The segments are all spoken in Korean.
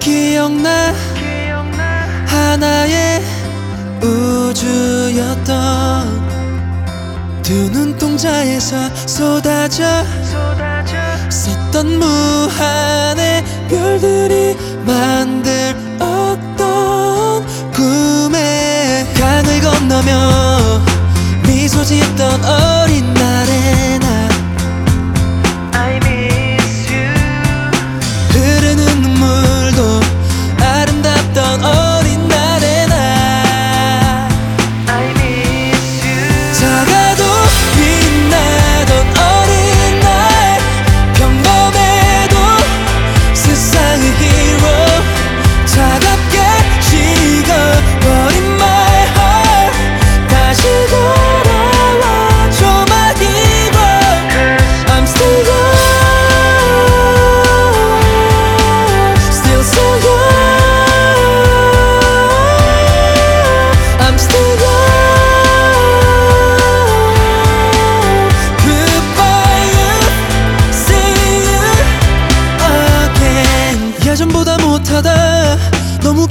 기억나, 기억나 하나의 우주였던 두 눈동자에서 쏟아져, 쏟아져 썼던 무한의 별들이 만들었던 꿈의 강을 건너며 미소 짓던 어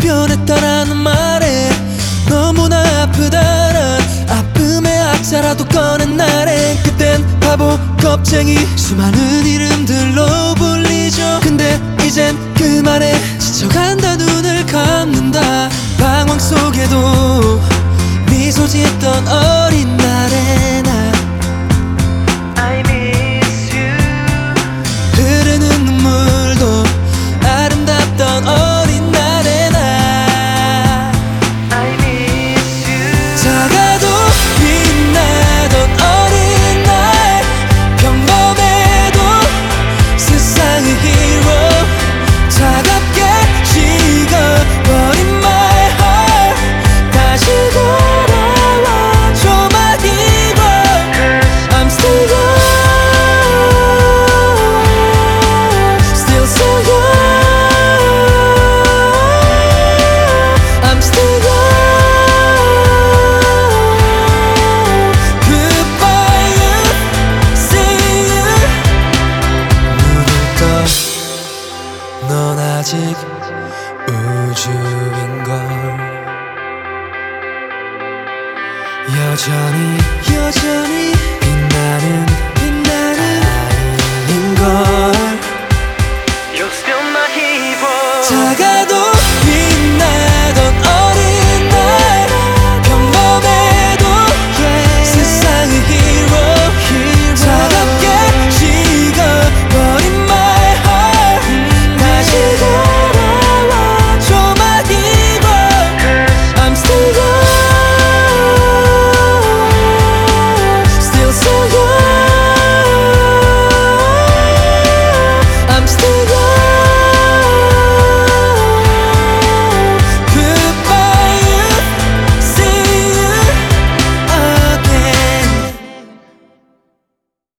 변했다라는 말에 너무나 아프다란 아픔의 악사라도 꺼낸 날에 그땐 바보 겁쟁이 수많은 이름들로 불리죠. 근데 이젠 그 말에 지쳐간다 눈을 감는다. 방황 속에도 미소 짓던 어린 날의 나 I miss you. 흐르는 눈물도 아름답던 요즘인 걸 여전히 여전히 빛나는 빛나는 아닌 걸 You're still my hero